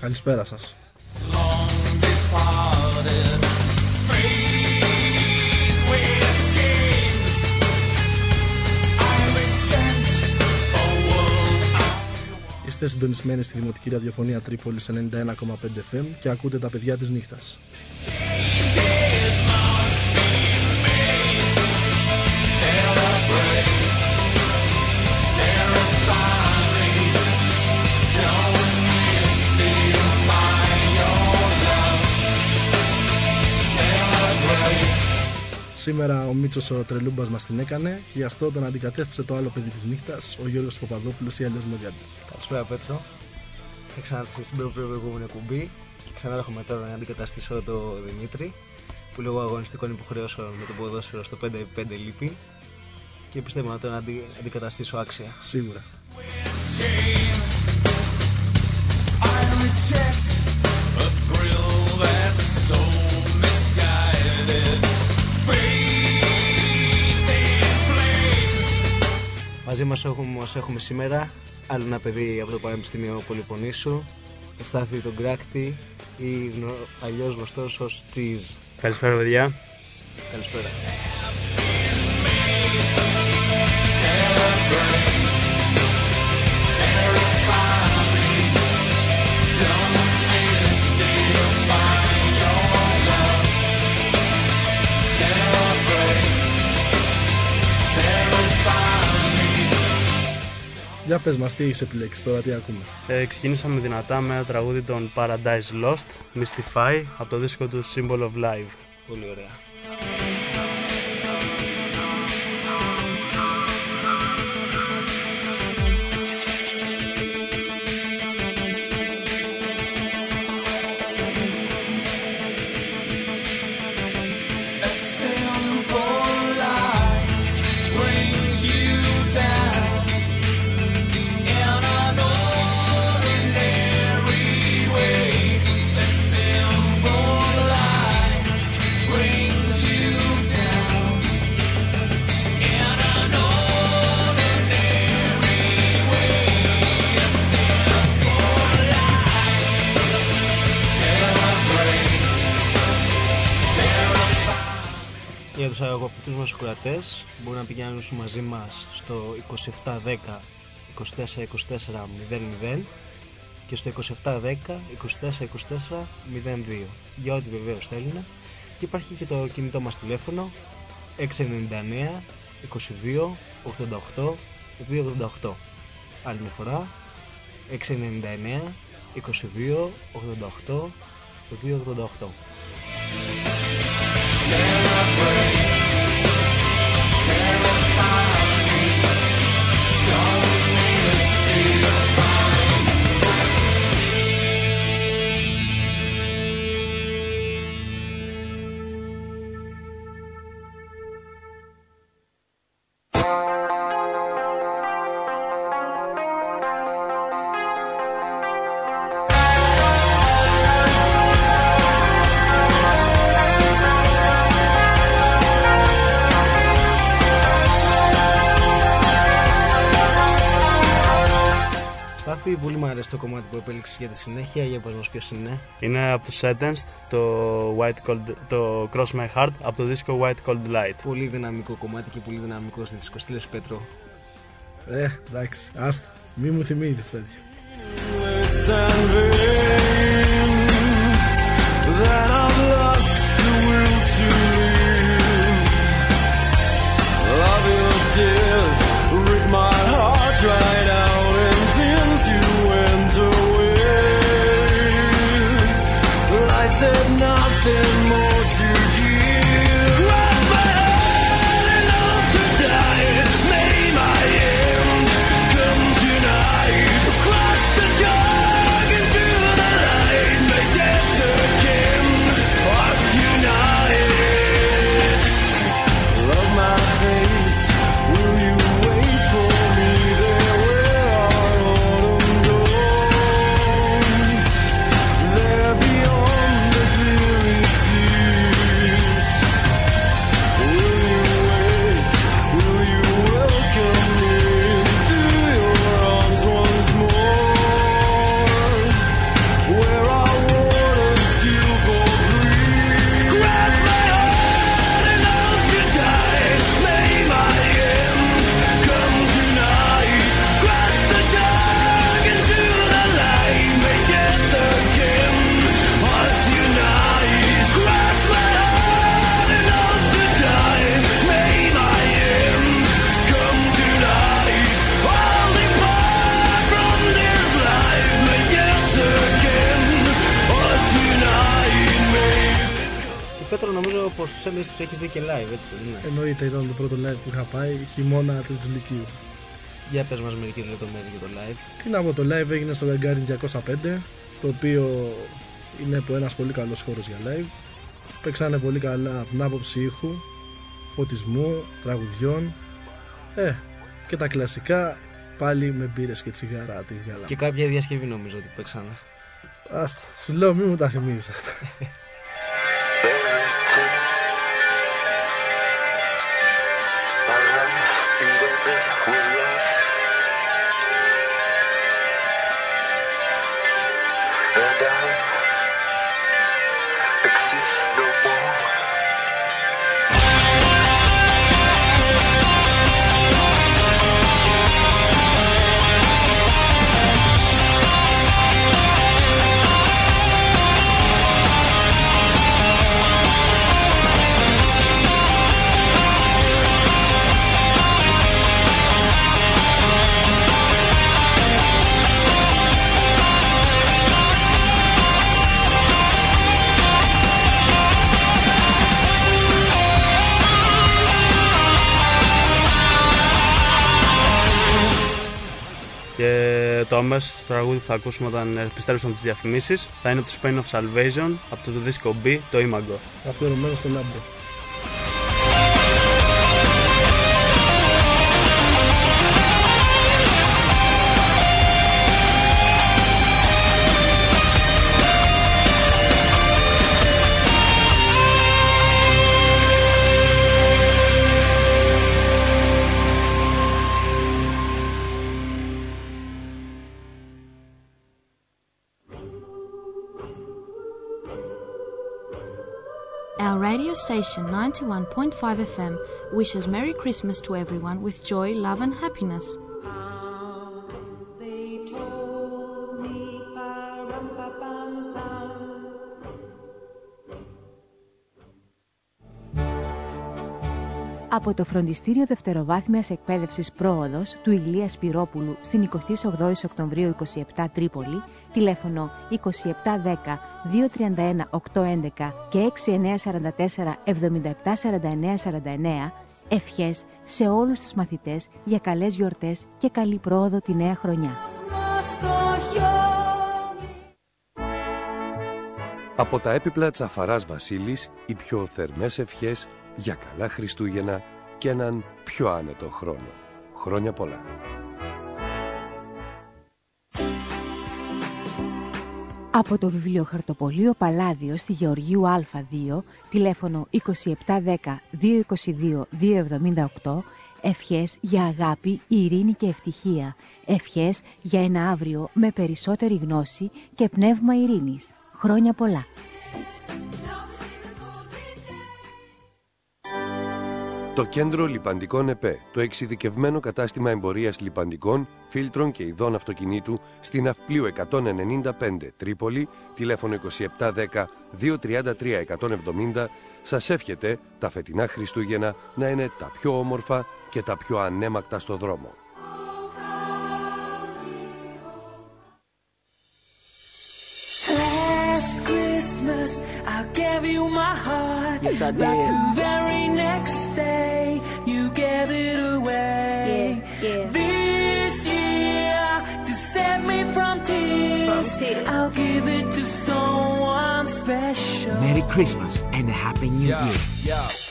Καλησπέρα σας. Είστε συντονισμένοι στη Δημοτική Ραδιοφωνία Τρίπολης 91,5 FM και ακούτε τα παιδιά της νύχτας. Σήμερα ο Μίτσος ο Τρελούμπας μας την έκανε και γι' αυτό τον αντικατέστησε το άλλο παιδί της νύχτας, ο Γιώργος Παπαδόπουλος ή αλλιώς Μοδιάντη. Καλησπέρα Πέτρο. Θα ξανάρθει στην προηγούμενη κουμπί και ξανάρχομαι τώρα να αντικαταστήσω το Δημήτρη που λόγω αγωνιστικών υποχρεώσεων με το ποδόσφαιρο στο 5x5 λείπει και πιστεύω να τον αντι... αντικαταστήσω άξια. Σίγουρα. Μαζί μας έχουμε, έχουμε σήμερα άλλο ένα παιδί από το Πανεπιστήμιο Πολυπονήσου, ο Στάθη τον Κράκτη ή αλλιώς γνωστός ως Cheese. Καλησπέρα παιδιά. Καλησπέρα. Για πες μας τι έχεις επιλέξει τώρα, τι ακούμε. Ε, ξεκινήσαμε δυνατά με ένα τραγούδι των Paradise Lost, Mystify, από το δίσκο του Symbol of Life. Πολύ ωραία. Για τους αγαπητούς μας ακροατές μπορούν να πηγαίνουν μαζί μας στο 2710 24 24 00 και στο 2710 24 24 02 για ό,τι βεβαίως θέλουν και υπάρχει και το κινητό μας τηλέφωνο 699 22 88 288 άλλη μια φορά 699 22 88 288 Στάθη, πολύ μου αρέσει το κομμάτι που επέλεξες για τη συνέχεια, για πες μας ποιος είναι; Είναι από το Sentenced, το, White Cold, το Cross My Heart, από το δίσκο White Cold Light. Πολύ δυναμικό κομμάτι και πολύ δυναμικό στη δίσκο. Στείλες Πέτρο. Ε, εντάξει, άστα. Μη μου θυμίζεις τέτοια. that I've lost the will to live. Τι να πω, το live έγινε στο Gagarin 205, το οποίο είναι από ένας πολύ καλός χώρος για live. Παίξανε πολύ καλά από την άποψη ήχου, φωτισμού, τραγουδιών. Ε, και τα κλασικά πάλι με μπύρες και τσιγάρα τη βγάλαμε. Και κάποια διασκευή νομίζω ότι παίξανε. Άστα, σου λέω μη μου τα θυμίζεις αυτά. verdade existe. Exist no more. Και το αμέσω τραγούδι που θα ακούσουμε όταν επιστρέψουμε από τις διαφημίσεις θα είναι το Pain of Salvation από το δίσκο Be, το Imago. Αφιερωμένο στον Άμπρο. Station 91.5 FM wishes Merry Christmas to everyone with joy, love, and happiness. Από το Φροντιστήριο Δευτεροβάθμιας Εκπαίδευσης Πρόοδος του Ηλία Σπυρόπουλου στην 28η Οκτωβρίου 27 Τρίπολη, τηλέφωνο 2710 231 811 και 6944 774949, ευχές σε όλους τους μαθητές για καλές γιορτές και καλή πρόοδο τη νέα χρονιά. Από τα έπιπλα Τσαφαράς Βασίλης, οι πιο θερμές ευχές για καλά Χριστούγεννα και έναν πιο άνετο χρόνο. Χρόνια πολλά. Από το βιβλιοχαρτοπολείο Παλάδιο στη Γεωργίου Α2, τηλέφωνο 2710-222-278, ευχές για αγάπη, ειρήνη και ευτυχία. Ευχές για ένα αύριο με περισσότερη γνώση και πνεύμα ειρήνης. Χρόνια πολλά. Το Κέντρο Λιπαντικών ΕΠΕ, το εξειδικευμένο κατάστημα εμπορίας λιπαντικών, φίλτρων και ειδών αυτοκινήτου στην Αυπλίου 195 Τρίπολη, τηλέφωνο 2710 233 170, σας εύχεται τα φετινά Χριστούγεννα να είναι τα πιο όμορφα και τα πιο ανέμακτα στο δρόμο. Last Christmas, I gave you my heart. Yes, I But did. You gave it away. Yeah, yeah. This year, to save me from tears, From tears. I'll give it to someone special. Merry Christmas and a Happy New Year.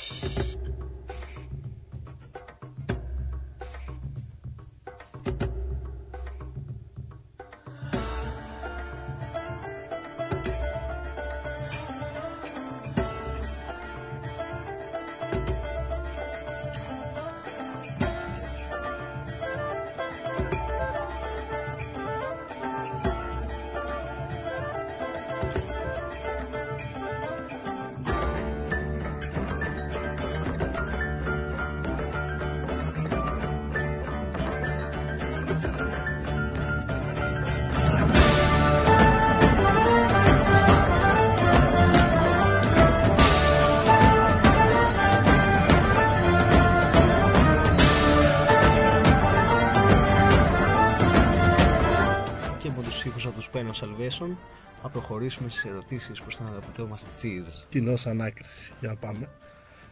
Spain of Salvation θα προχωρήσουμε στις ερωτήσεις προς τον αγαπητό μας Cheers. Κοινό ανάκριση. Για να πάμε.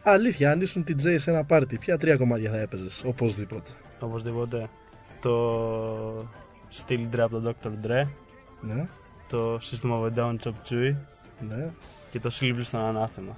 Αλήθεια, αν ήσουν DJ σε ένα πάρτι, ποια τρία κομμάτια θα έπαιζες, οπωσδήποτε. Οπωσδήποτε. Το Steel Dre από τον Dr. Dre, Ναι, το System of a Down Chop Chewy ναι. και το Silver στον Ανάθεμα.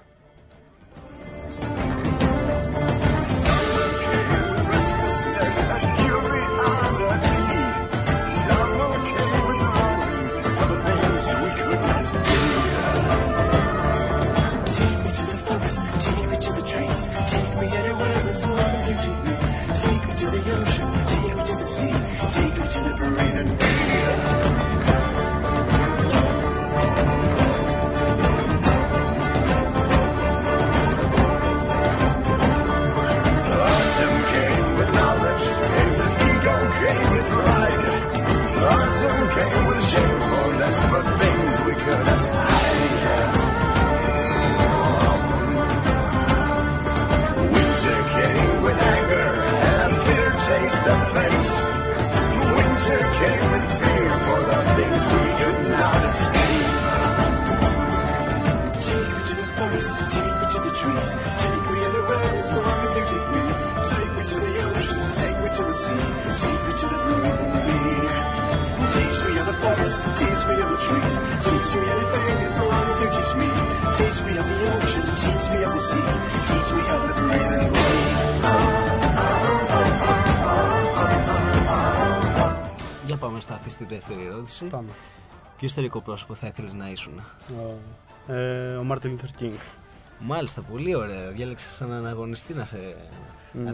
Ερώτηση. Πάμε. Ποιο ιστορικό πρόσωπο θα ήθελες να ήσουν; Ο, ε, ο Martin Luther King. Μάλιστα, πολύ ωραία. Διάλεξες έναν αγωνιστή να σε Μμμ.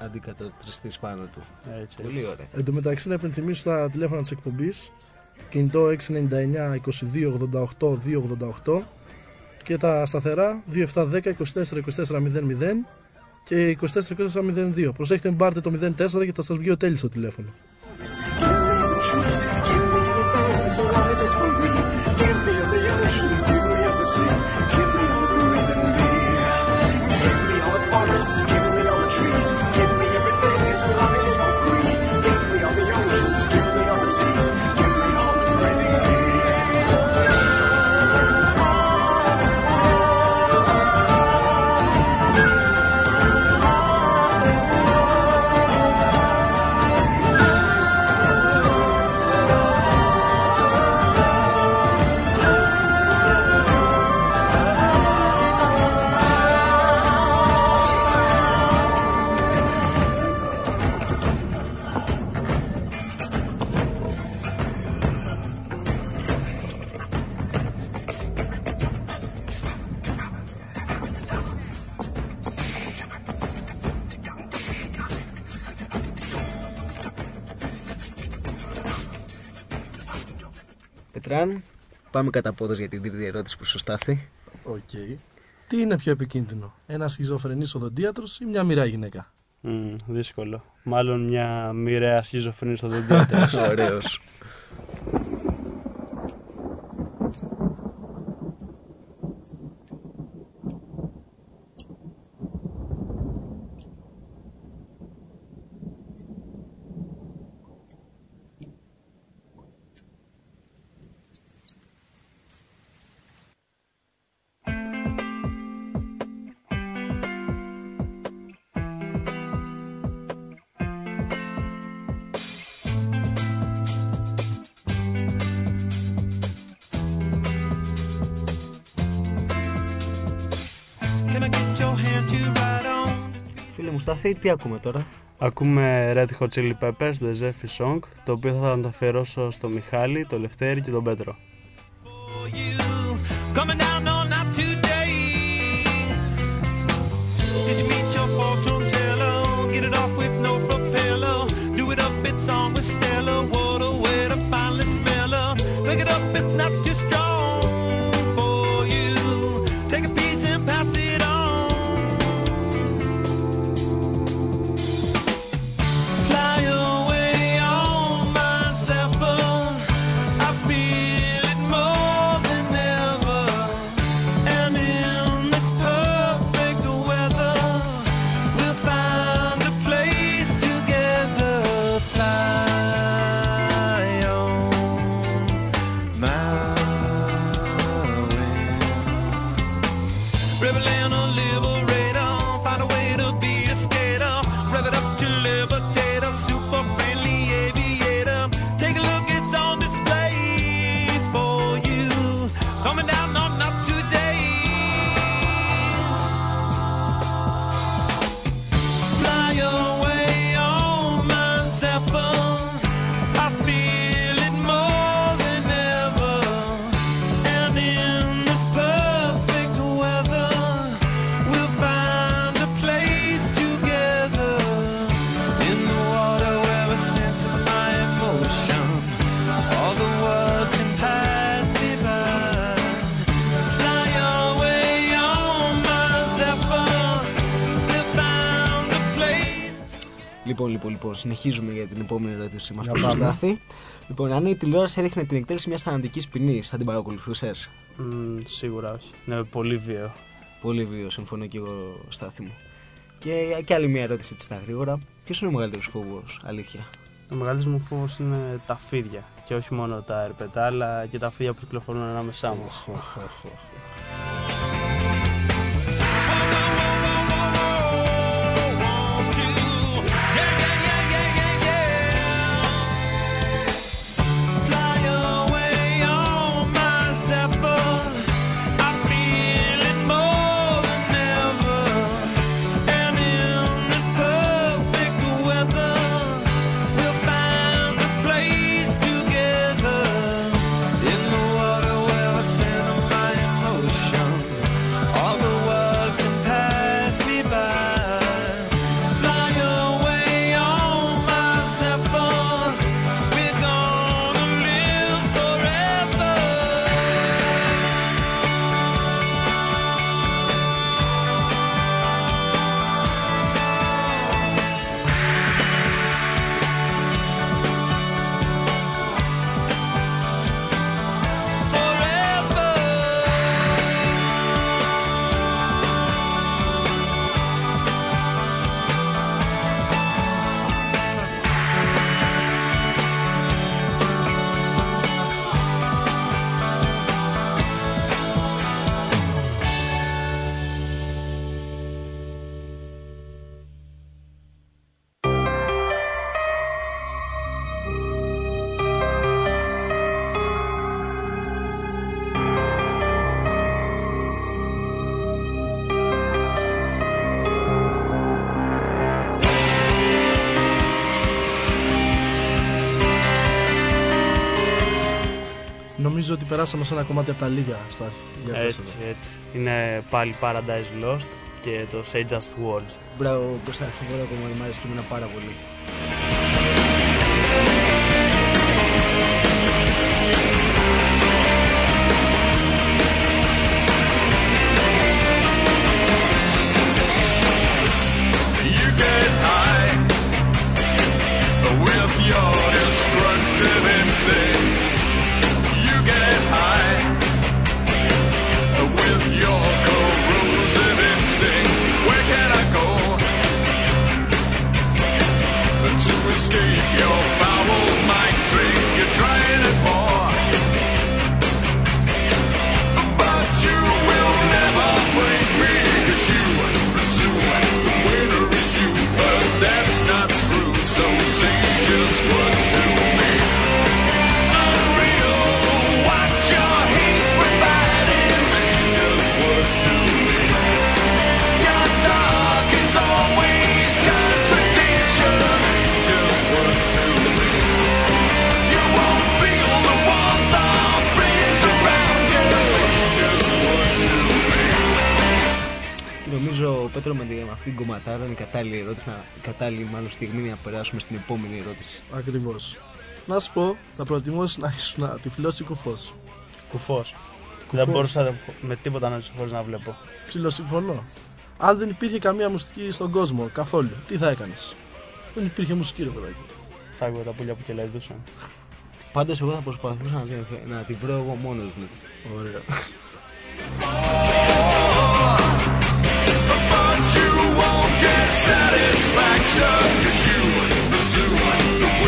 αντικατοπτριστεί πάνω του. Έτσι, Πολύ έτσι. ωραία. Εν τω μεταξύ, να υπενθυμίσω τα τηλέφωνα της εκπομπής. Κινητό 699 22 88 288 και τα σταθερά 2710 24 24 00 και 24 24 02. Προσέχετε, μην πάρετε το 04 και θα σας βγει ο τέλειος στο τηλέφωνο. so long as it's free. Πάμε κατά πόδας για την τρίτη ερώτηση που σου στάθη. Οκ. Τι είναι πιο επικίνδυνο, ένα σχιζοφρενής οδοντίατρος ή μια μοιραία γυναίκα; Μμ, δύσκολο. Μάλλον μια μοιραία σχιζοφρενής οδοντίατρος. Ωραίος. Φίλε μου Στάθη, τι ακούμε τώρα; Ακούμε Red Hot Chili Peppers, The Zephyr Song, το οποίο θα το αφιερώσω στο Μιχάλη, το Λευτέρη και τον Πέτρο. Λοιπόν, λοιπόν, λοιπόν, συνεχίζουμε για την επόμενη ερώτηση μας Για που πάμε. στάθη. Λοιπόν, αν η τηλεόραση έδειχνε την εκτέλεση μιας θανατικής ποινής, θα την παρακολουθούσες; Μ, σίγουρα όχι. Είναι πολύ βίαιο. Πολύ βίαιο, συμφωνώ και εγώ, Στάθη μου. Και, και άλλη μια ερώτηση τη στα γρήγορα. Ποιος είναι ο μεγαλύτερος φόβος, αλήθεια; Ο μεγαλύτερος μου φόβος είναι τα φίδια. Και όχι μόνο τα ερπετά, αλλά και τα φίδια που κυκλοφορούν ανάμεσά μας. Νομίζω ότι περάσαμε σε ένα κομμάτι από τα λίγα στα για Έτσι, τέσσερα. έτσι. Είναι πάλι Paradise Lost και το Say Just Words. Μπράβο, Κώστα, συμφωνώ ακόμα, μου αρέσει και εμένα πάρα πολύ. Κομματάρα είναι η κατάλληλη ερώτηση, να, η κατάλληλη μάλλον στιγμή να περάσουμε στην επόμενη ερώτηση. Ακριβώς. Να σου πω, θα προτιμούσε να ήσουν τυφλό ή κουφός. Κουφός. Δεν μπορούσα με τίποτα να ζήσω χωρίς να βλέπω. Ψιλοσυμφωνώ. Αν δεν υπήρχε καμία μουσική στον κόσμο καθόλου, τι θα έκανες; Δεν υπήρχε μουσική, ρε παιδάκι. Θα άκουγα τα πουλιά που κελαϊδούσαν. Πάντως εγώ θα προσπαθούσα να, την- να τη βρω εγώ μόνος μου. Ωραία. satisfaction, cause you, pursue. the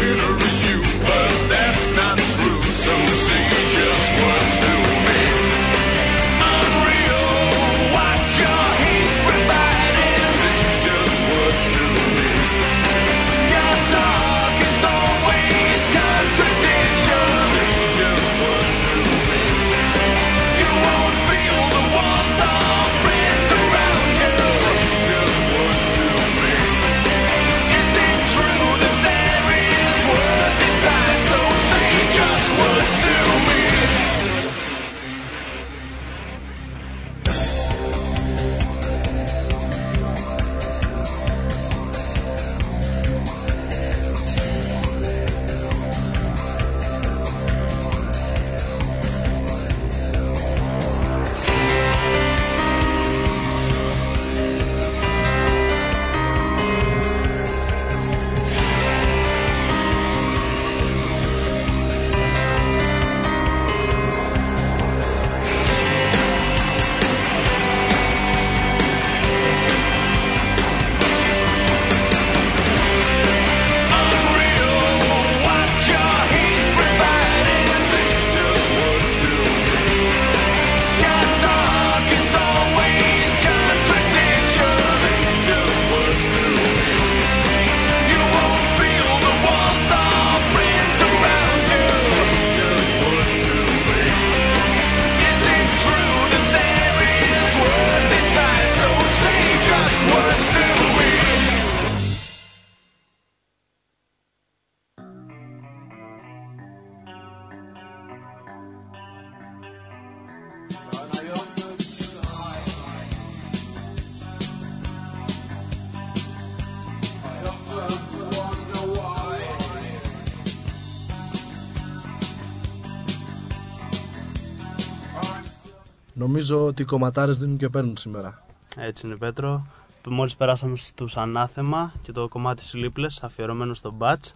Νομίζω ότι οι κομματάρες δίνουν και παίρνουν σήμερα. Έτσι είναι Πέτρο. Μόλις περάσαμε στους Ανάθεμα και το κομμάτι Sleepless αφιερωμένο στο Batch.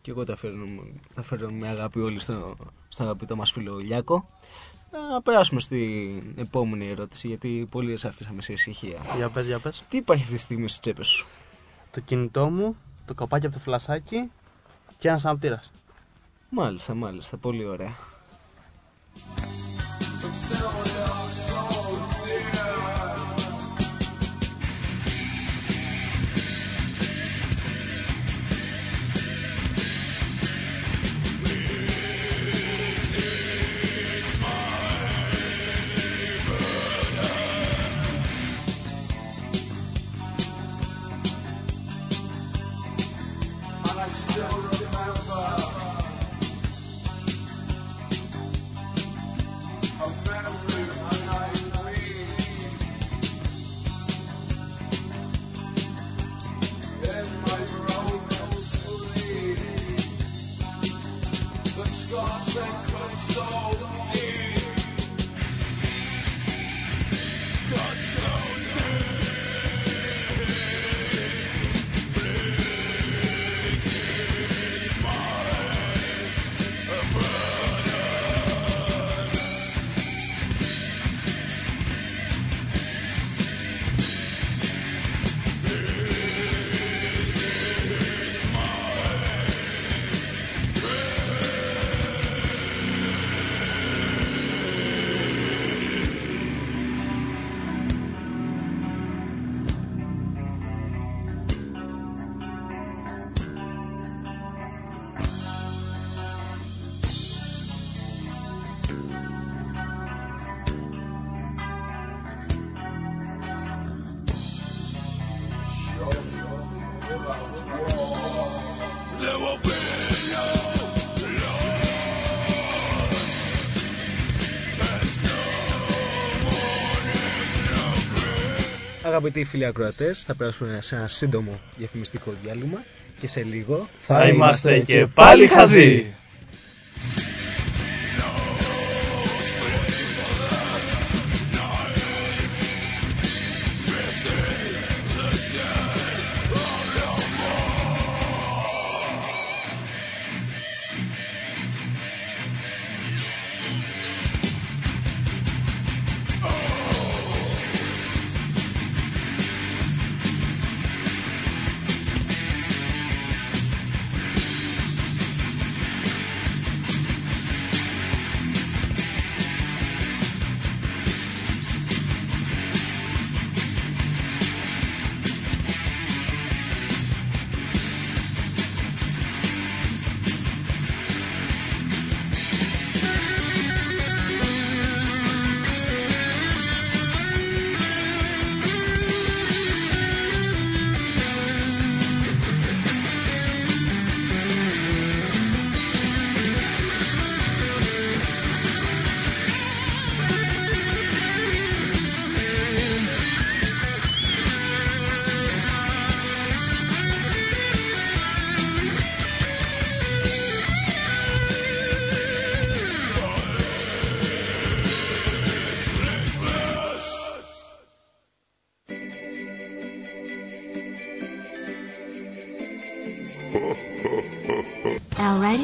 Και εγώ τα φέρνω, τα φέρνω με αγάπη όλοι στο, στο αγαπητό μας φίλο Λιάκο. Να περάσουμε στην επόμενη ερώτηση, γιατί πολύ σε αφήσαμε σε ησυχία. Για πες, για πες. Τι υπάρχει αυτή τη στιγμή στις τσέπες σου; Το κινητό μου, το καπάκι από το φλασάκι και ένας αναπτήρας. Μάλιστα, μάλιστα, πολύ ωραία. Αγαπητοί φίλοι ακροατές, θα περάσουμε σε ένα σύντομο διαφημιστικό διάλειμμα και σε λίγο Θα είμαστε και πάλι χαζοί.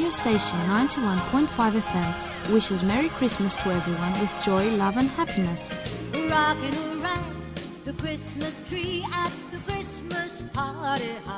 Radio station 91.5 FM wishes Merry Christmas to everyone with joy, love, and happiness. Rocking around the Christmas tree at the Christmas party.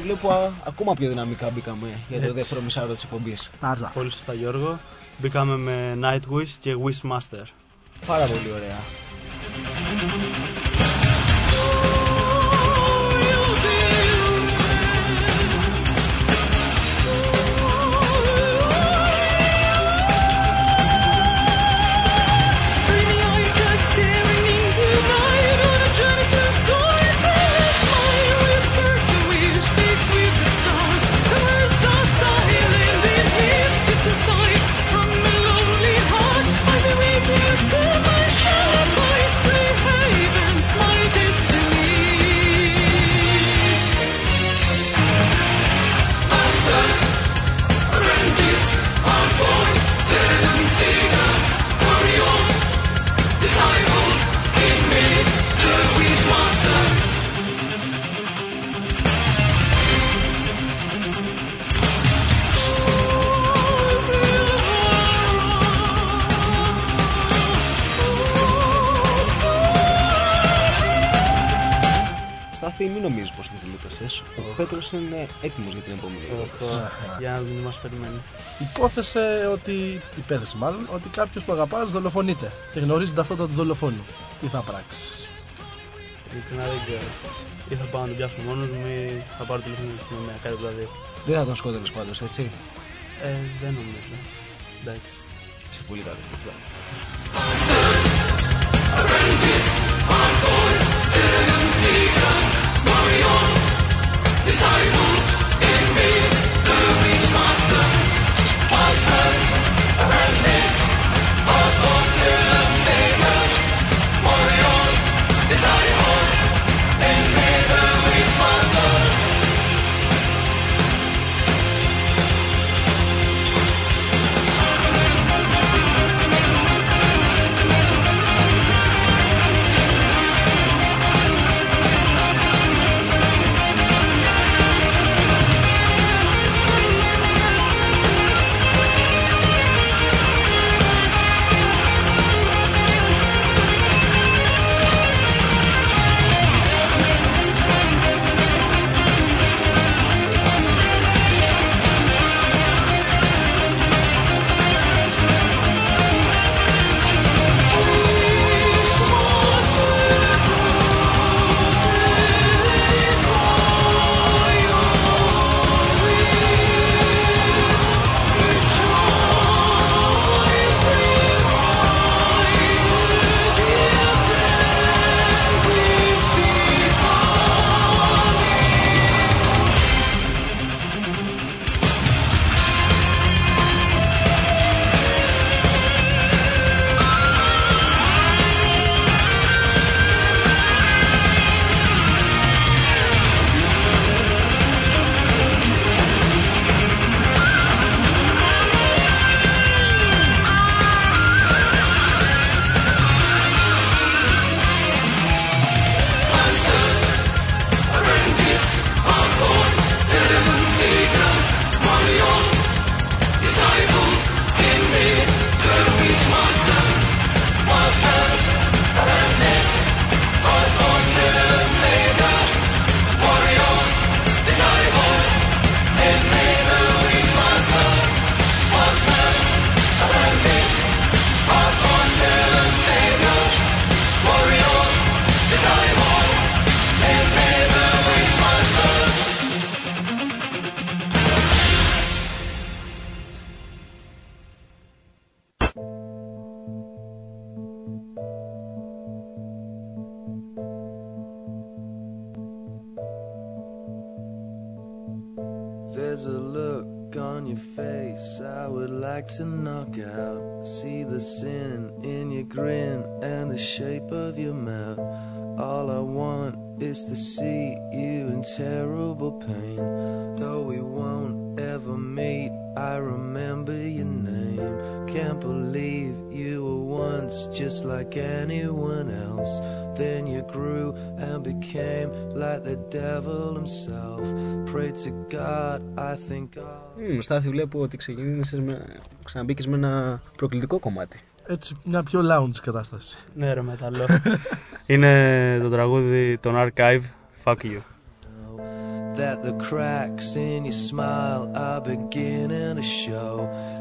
Στάθη βλέπω α, ακόμα πιο δυναμικά μπήκαμε για το δεύτερο μισάρο της εκπομπής. Τάρζα. Πολύ σωστά Γιώργο. Μπήκαμε με Nightwish και Wishmaster. Πάρα πολύ ωραία. Στάθη, μην νομίζεις πως είναι γλίτωσε. Ο Πέτρος είναι έτοιμος για την επόμενη ερώτηση. Για να δούμε τι μας περιμένει. Υπόθεσε ότι, υπέθεσε μάλλον, ότι κάποιος που αγαπάς δολοφονείται και γνωρίζει την ταυτότητα του δολοφόνου. Τι θα πράξεις; Ειλικρινά δεν ξέρω. Ή θα πάω να τον πιάσω μόνος μου ή θα πάρω τηλέφωνο στην αστυνομία. Κάτι από τα δύο. Δεν θα τον σκότωνες πάντως, έτσι; Ε, δεν νομίζω. Εντάξει. Σε πολύ Lion, des Heilung. On your face I would like to knock out. See the sin in your grin and the shape of your mouth. All I want is to see you in terrible pain. Though we won't ever meet, I remember your name. Can't believe you were once just like anyone else. Then you grew and became like the devil himself. Pray to God, I think God. Μ, Στάθη, βλέπω ότι ξεκίνησες με... ξαναμπήκες με ένα προκλητικό κομμάτι. Έτσι, μια πιο lounge κατάσταση. Ναι, ρε μεταλλό. Είναι το τραγούδι των Archive. Fuck you. that the cracks in your smile are beginning to show.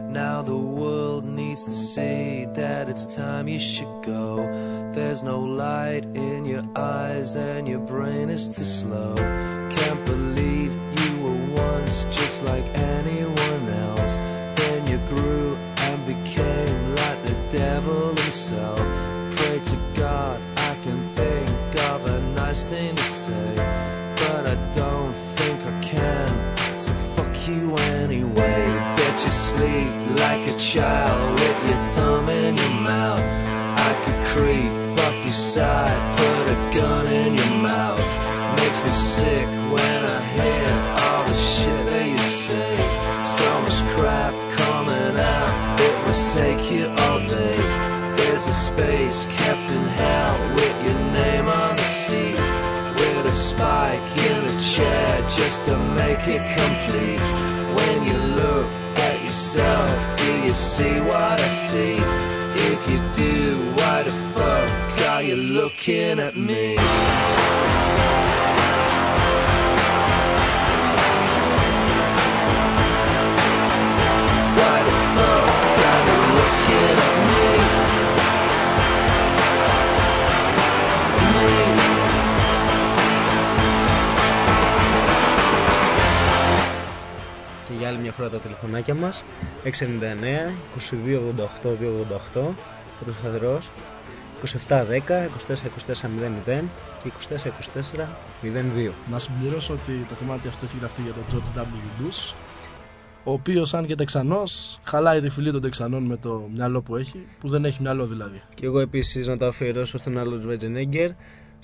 Now the world needs to see that it's time you should go. There's no light in your eyes and your brain is too slow. Can't believe you were once like anyone else. Then you grew and became like the devil himself. Pray to God I can think of a nice thing to say but I don't think I can. So fuck you anyway. Bet you sleep like a child with your thumb in your mouth. I could creep up your side, put a gun in your mouth. Makes me sick when I hear space kept in hell with your name on the seat with a spike in a chair just to make it complete. When you look at yourself, do you see what I see? If you do, why the fuck are you looking at me? Για άλλη μια φορά τα τηλεφωνάκια μας 699 2288 288 πρώτος σταθερός 2710 24 24 00 και 24 24 02 Να συμπληρώσω ότι το κομμάτι αυτό έχει γραφτεί για τον George W. Bush, ο οποίος, αν και Τεξανός, χαλάει τη φυλή των Τεξανών με το μυαλό που έχει, που δεν έχει μυαλό δηλαδή. Και εγώ επίσης να το αφιερώσω στον άλλο Σβέτζενέγκερ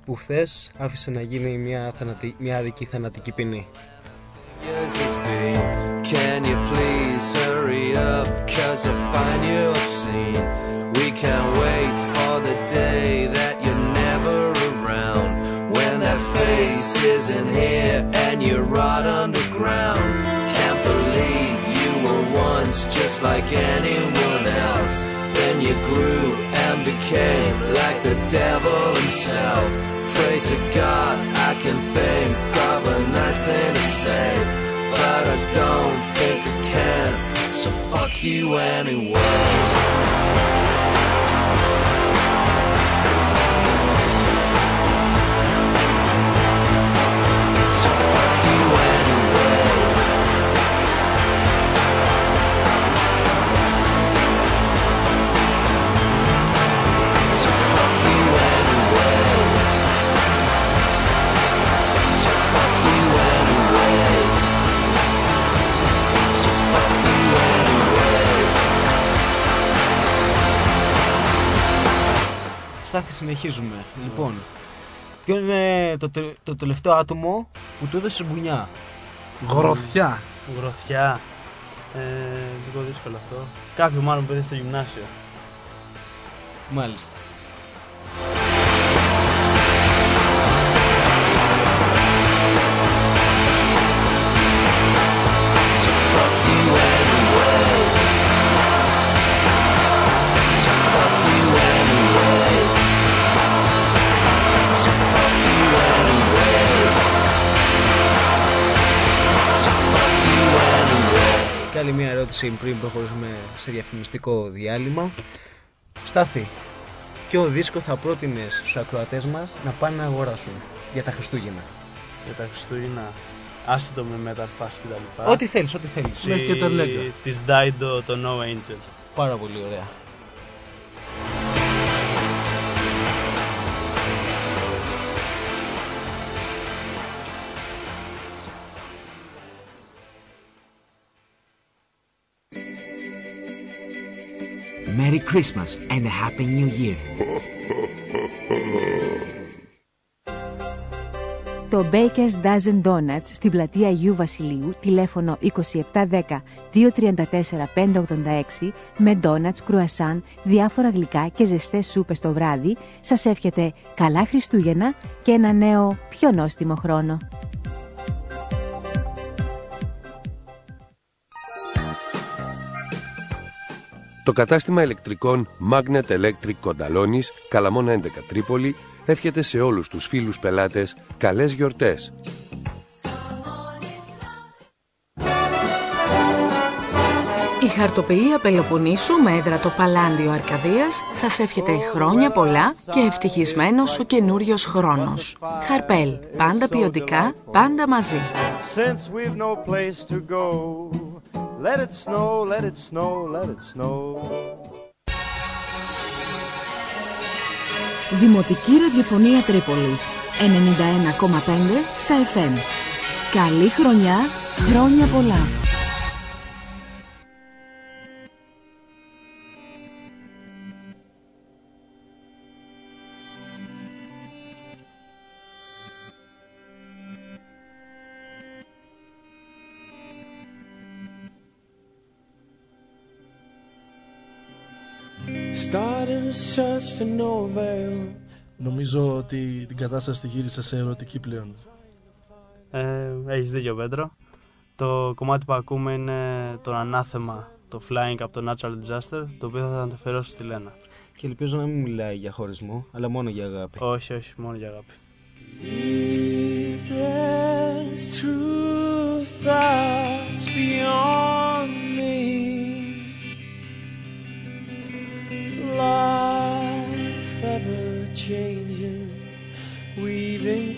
που χθες άφησε να γίνει μια, θανατι... μια αδική θανατική ποινή. Can you please hurry up? Cause I find you obscene. We can't wait for the day that you're never around. When that face isn't here and you're right underground. Can't believe you were once just like anyone else. Then you grew and became like the devil himself. Praise to God, I can think of a nice thing to say. But I don't think I can, so fuck you anyway. Στάθη συνεχίζουμε. Λοιπόν, ποιο είναι το, τε- το τελευταίο άτομο που του έδωσε μπουνιά; Γροθιά. Γροθιά. Ε, λίγο δύσκολο αυτό. Κάποιο μάλλον παιδί στο γυμνάσιο. Μάλιστα. Άλλη μια ερώτηση πριν προχωρήσουμε σε διαφημιστικό διάλειμμα. Στάθη, ποιο δίσκο θα πρότεινες στους ακροατές μας να πάνε να αγοράσουν για τα Χριστούγεννα; Για τα Χριστούγεννα. Άσχετο με metal fast και τα λοιπά. Ό,τι θέλεις, ό,τι θέλεις. Μέχρι και το Λέγκα. Της Dido, το No Angel. Πάρα πολύ ωραία. Merry Christmas and a Happy New Year. Το Baker's Dozen Donuts στην πλατεία Αγίου Βασιλείου, τηλέφωνο 2710 234 586 με donuts, κρουασάν, διάφορα γλυκά και ζεστές σούπες το βράδυ, σας εύχεται καλά Χριστούγεννα και ένα νέο πιο νόστιμο χρόνο. Το κατάστημα ηλεκτρικών Magnet Electric Κονταλόνης, Καλαμόνα 11 Τρίπολη, εύχεται σε όλους τους φίλους πελάτες καλές γιορτές. Η χαρτοποιία Πελοποννήσου με έδρα το Παλάντιο Αρκαδίας σας εύχεται χρόνια πολλά και ευτυχισμένος ο καινούριος χρόνος. Χαρπέλ, πάντα ποιοτικά, πάντα μαζί. Since we've no place to go, let it snow, let it snow, let it snow. Δημοτική Ραδιοφωνία Τρίπολης 91,5 στα FM. Καλή χρονιά, χρόνια πολλά. Νομίζω ότι την κατάσταση τη γύρισε σε ερωτική πλέον. Ε, έχεις δίκιο Πέτρο. Το κομμάτι που ακούμε είναι το ανάθεμα, το Flying από το Natural Disaster, το οποίο θα το αφιερώσω στη Λένα. Και ελπίζω να μην μιλάει για χωρισμό, αλλά μόνο για αγάπη. Όχι, όχι, μόνο για αγάπη. If there's truth that's beyond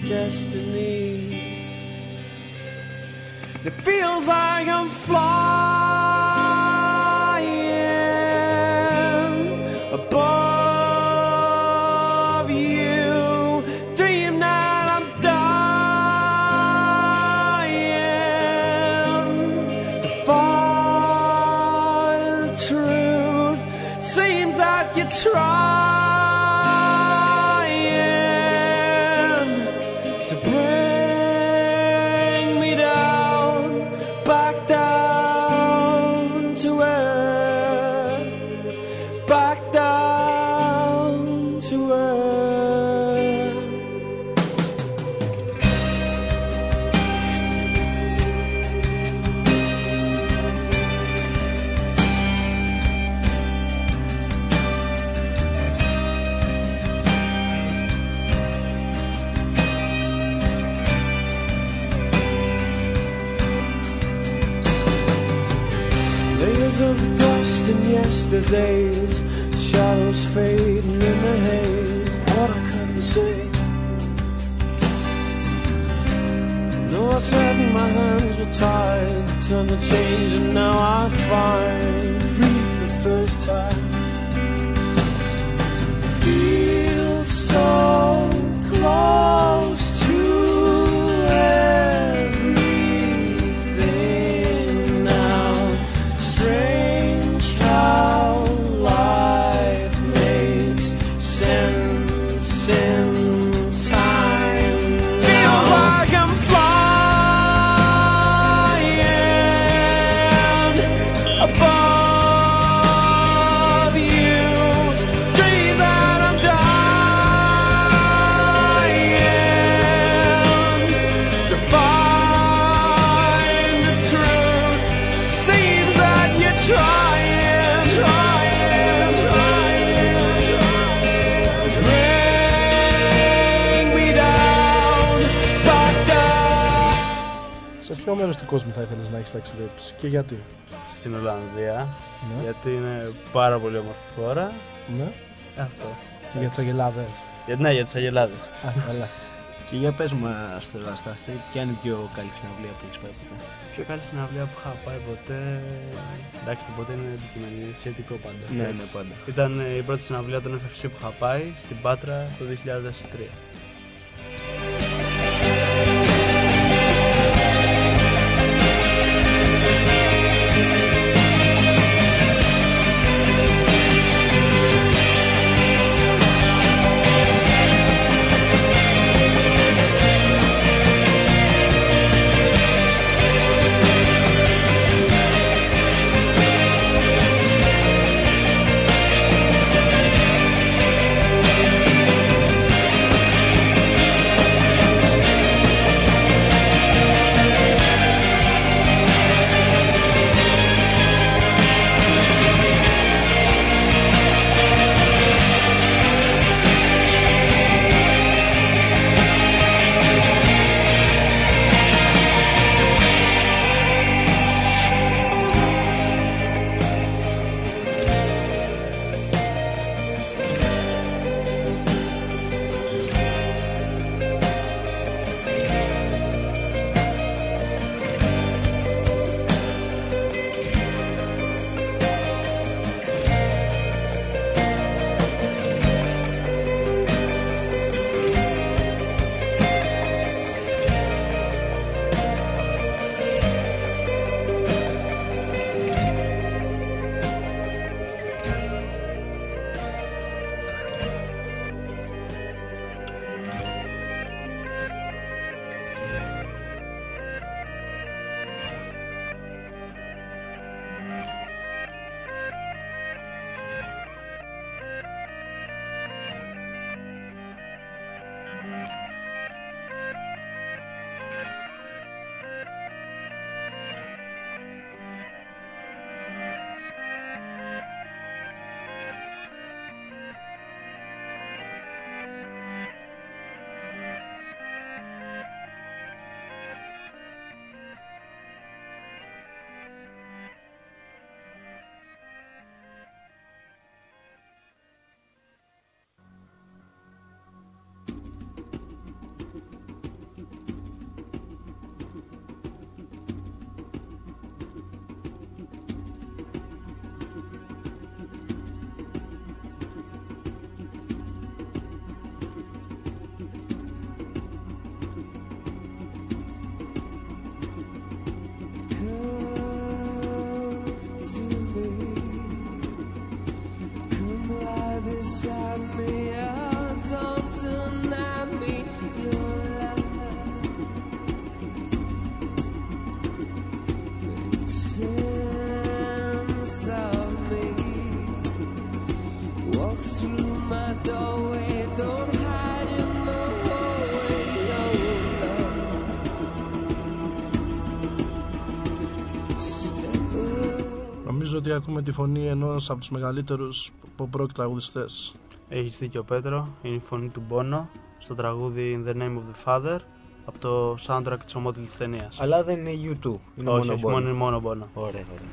destiny. It feels like I'm flying shadows fading in the haze. What I couldn't say. Though I said my hands were tied, turned to change, and now I find free for the first time. Feel so close ποιο μέρο του κόσμου θα ήθελες να έχεις ταξιδέψει και γιατί; Στην Ολλανδία. Ναι. Γιατί είναι πάρα πολύ όμορφη χώρα. Ναι. Αυτό. Και για τις αγελάδες. Για, ναι, για τις Αγελάδες. Α, καλά. Και για πες μας τώρα Στάθη, ποια είναι η πιο καλή συναυλία που έχεις πάει ποτέ; Πιο καλή συναυλία που είχα πάει ποτέ. Εντάξει, το ποτέ είναι αντικειμενή, σχετικό πάντα. Ναι, Εντάξει. ναι, πάντα. Ήταν ε, η πρώτη συναυλία των FFC που είχα πάει στην Πάτρα το 2003. Ότι ακούμε τη φωνή ενός από τους μεγαλύτερους pop rock τραγουδιστές. Έχεις δίκιο Πέτρο, είναι η φωνή του Μπόνο στο τραγούδι In the Name of the Father από το soundtrack της ομότιλης ταινίας. Αλλά δεν είναι U2. Είναι όχι, μόνο όχι, Bono. μόνο, είναι μόνο Bono. Ωραία, ωραία.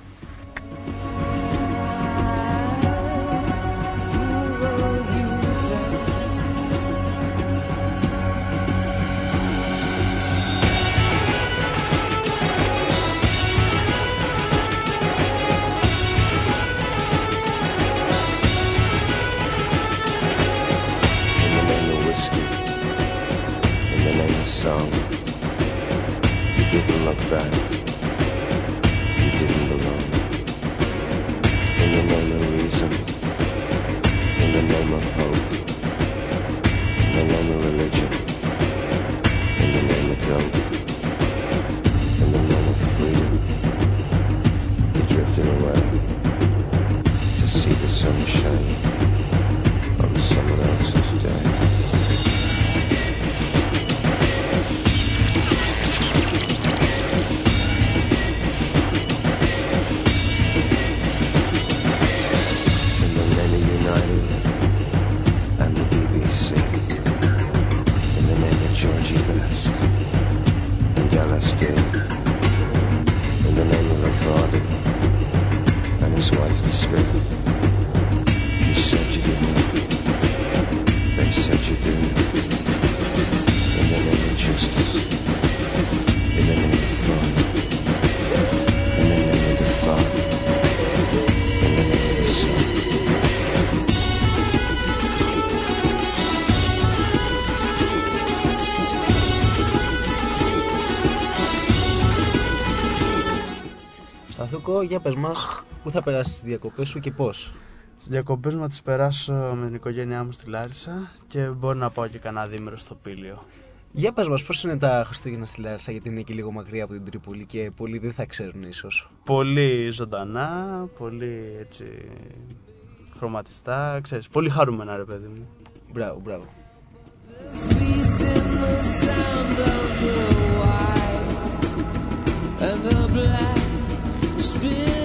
Σταθούκο, για πες μας πού θα περάσεις τις διακοπές σου και πώς; Τις διακοπές μου θα τις περάσω με την οικογένειά μου στη Λάρισα και μπορεί να πάω και κανένα δίμερο στο Πήλιο. Για πες μας πώς είναι τα Χριστούγεννα στη Λάρισα γιατί είναι και λίγο μακριά από την Τρίπολη και πολλοί δεν θα ξέρουν ίσως. Πολύ ζωντανά, πολύ έτσι χρωματιστά, ξέρεις, πολύ χαρούμενα ρε παιδί μου. Μπράβο, μπράβο. and the black spirit.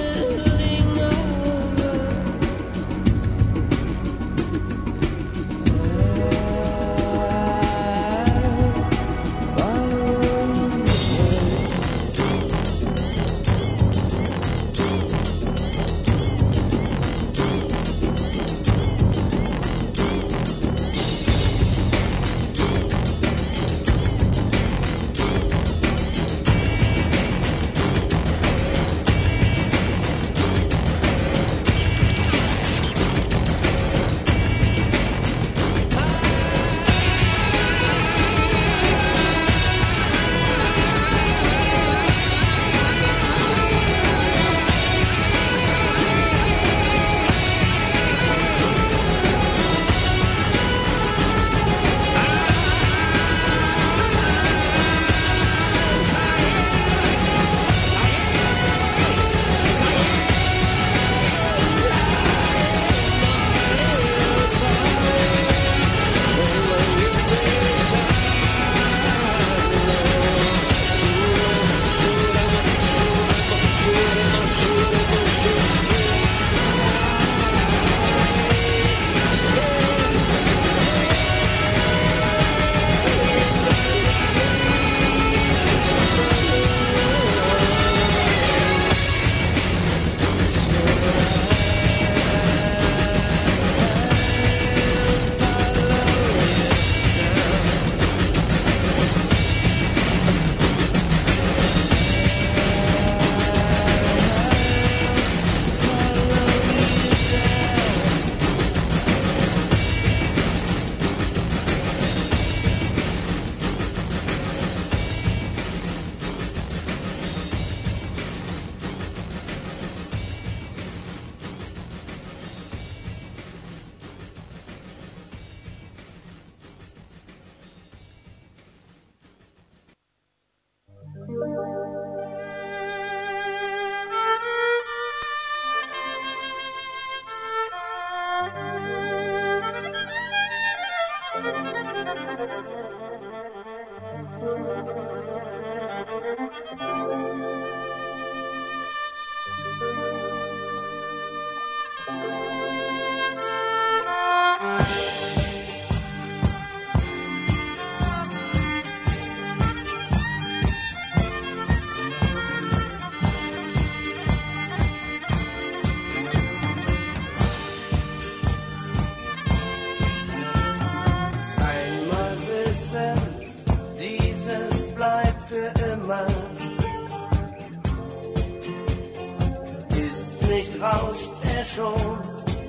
Schon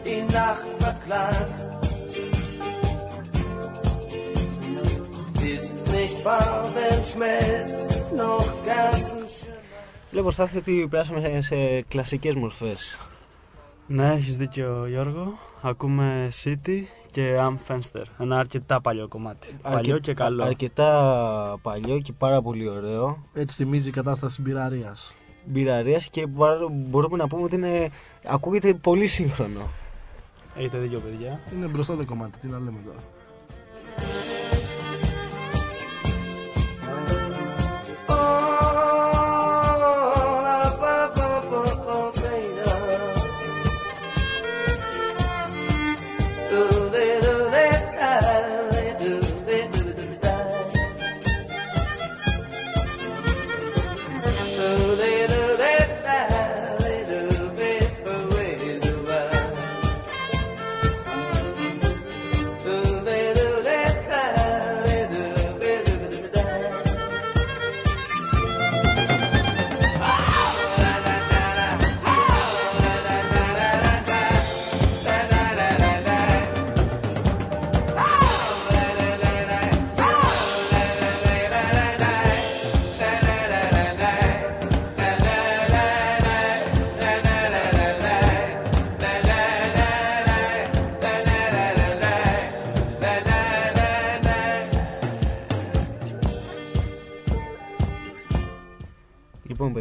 die Nacht verklagt. Ist nicht Farbenschmelz noch ganzen Βλέπω Στάθη ότι περάσαμε σε κλασικές μορφές. Ναι, έχεις δίκιο Γιώργο. Ακούμε City και Am Fenster. Ένα αρκετά παλιό κομμάτι. Παλιό Αρκε- και καλό. Αρκετά παλιό και πάρα πολύ ωραίο. Έτσι θυμίζει η κατάσταση μπειραρίας. Μπειραρίας και μπορώ- μπορούμε να πούμε ότι είναι, ακούγεται πολύ σύγχρονο. Έχετε δίκιο παιδιά. Είναι μπροστά το κομμάτι, τι να λέμε τώρα. Λοιπόν,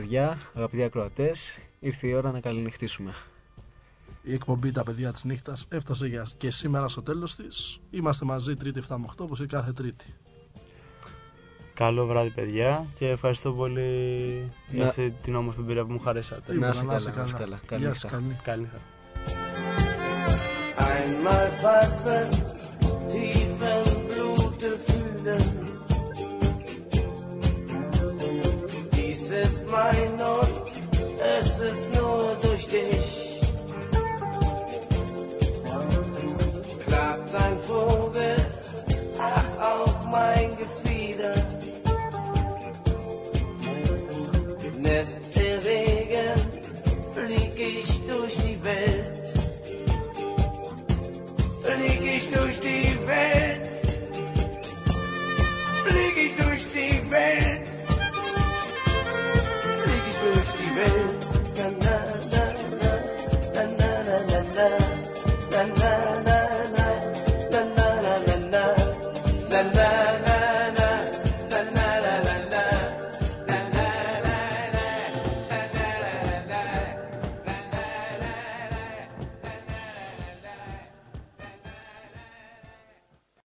παιδιά, αγαπητοί ακροατές, ήρθε η ώρα να καληνυχτήσουμε. Η εκπομπή Τα παιδιά της νύχτας έφτασε για και σήμερα στο τέλος της. Είμαστε μαζί Τρίτη 7 με 8 όπως και κάθε Τρίτη. Καλό βράδυ παιδιά και ευχαριστώ πολύ για Να- αυτή την όμορφη εμπειρία που μου χαρίσατε. Να είσαι Να είσαι καλά, να είσαι καλά. καλά. Καλή Γεια νύχτα. σας, καλή. Καλή νύχτα. Einmal fassen, tief im Blute fühlen. Mein und es ist nur durch dich. Klagt ein Vogel, ach auf mein Gefieder. Nässt der Regen, flieg ich durch die Welt. Flieg ich durch die Welt. Flieg ich durch die Welt. faith.